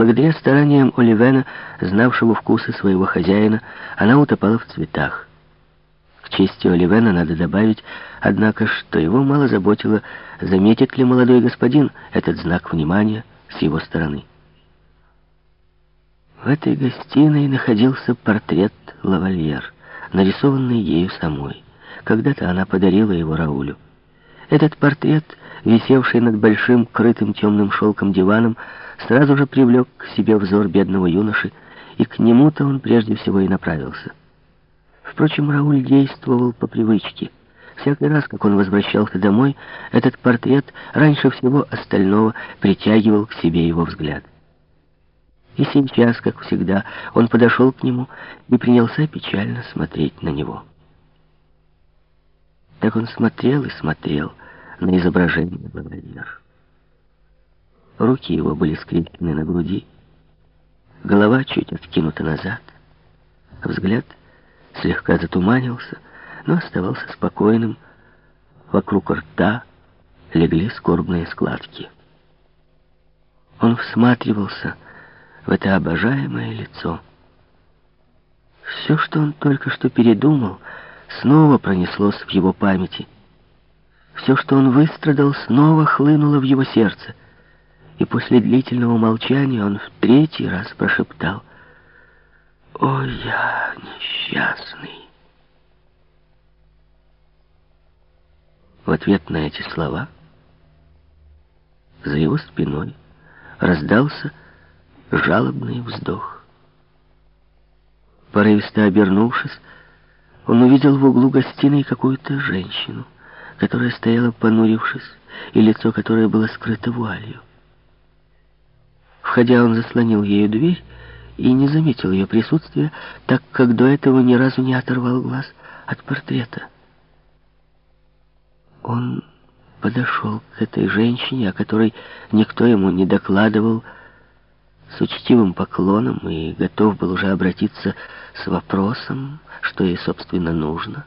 Благодаря стараниям Оливена, знавшего вкусы своего хозяина, она утопала в цветах. К чести Оливена надо добавить, однако, что его мало заботило, заметит ли молодой господин этот знак внимания с его стороны. В этой гостиной находился портрет лавальер, нарисованный ею самой. Когда-то она подарила его Раулю. Этот портрет, висевший над большим, крытым темным шелком диваном, сразу же привлек к себе взор бедного юноши, и к нему-то он прежде всего и направился. Впрочем, Рауль действовал по привычке. Всякий раз, как он возвращался домой, этот портрет раньше всего остального притягивал к себе его взгляд. И сейчас, как всегда, он подошел к нему и принялся печально смотреть на него. Так он смотрел и смотрел на изображение Бавальер. Руки его были скрещены на груди, голова чуть откинута назад, взгляд слегка затуманился, но оставался спокойным. Вокруг рта легли скорбные складки. Он всматривался в это обожаемое лицо. Все, что он только что передумал, снова пронеслось в его памяти. Все, что он выстрадал, снова хлынуло в его сердце — и после длительного молчания он в третий раз прошептал «О, я несчастный!» В ответ на эти слова за его спиной раздался жалобный вздох. Порывисто обернувшись, он увидел в углу гостиной какую-то женщину, которая стояла понурившись, и лицо которой было скрыто вуалью. Входя, он заслонил ею дверь и не заметил ее присутствия, так как до этого ни разу не оторвал глаз от портрета. Он подошел к этой женщине, о которой никто ему не докладывал, с учтивым поклоном и готов был уже обратиться с вопросом, что ей, собственно, нужно.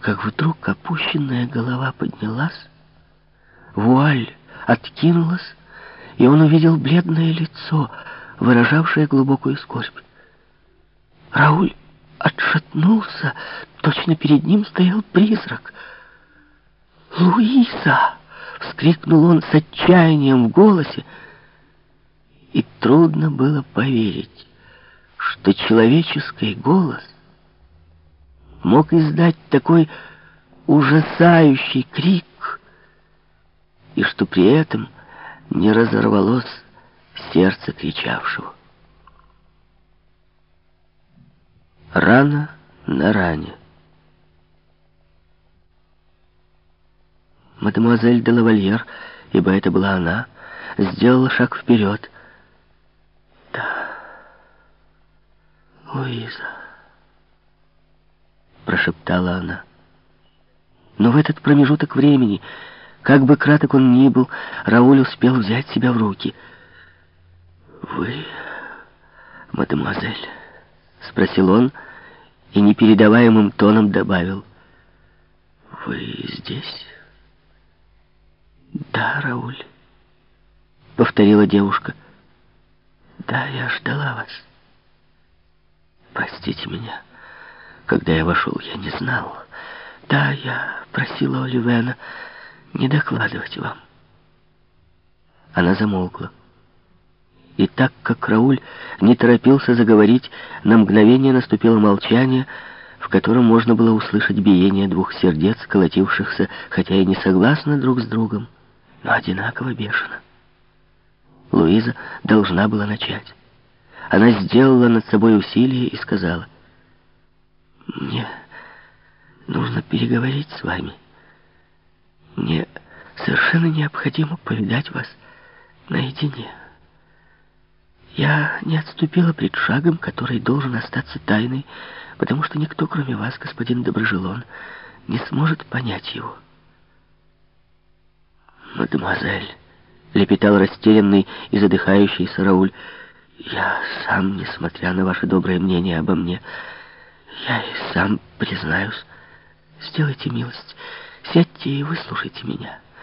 Как вдруг опущенная голова поднялась, вуаль откинулась, и он увидел бледное лицо, выражавшее глубокую скорбь. Рауль отшатнулся, точно перед ним стоял призрак. «Луиза!» — вскрикнул он с отчаянием в голосе, и трудно было поверить, что человеческий голос мог издать такой ужасающий крик, и что при этом не разорвалось сердце кричавшего. Рана на ране. Мадемуазель де лавальер, ибо это была она, сделала шаг вперед. «Да, Луиза», — прошептала она. Но в этот промежуток времени как бы краток он ни был, Рауль успел взять себя в руки. «Вы, мадемуазель?» — спросил он и непередаваемым тоном добавил. «Вы здесь?» «Да, Рауль», — повторила девушка. «Да, я ждала вас. Простите меня. Когда я вошел, я не знал. Да, я просила Оливена...» не докладывать вам. Она замолкла. И так как Рауль не торопился заговорить, на мгновение наступило молчание, в котором можно было услышать биение двух сердец, колотившихся, хотя и не согласно друг с другом, но одинаково бешено. Луиза должна была начать. Она сделала над собой усилие и сказала, «Мне нужно переговорить с вами». Мне совершенно необходимо повидать вас наедине. Я не отступила пред шагом, который должен остаться тайной, потому что никто, кроме вас, господин Доброжелон, не сможет понять его. «Мадемуазель», — лепетал растерянный и задыхающийся Рауль, «я сам, несмотря на ваше доброе мнение обо мне, я и сам признаюсь, сделайте милость». Сядьте и выслушайте меня.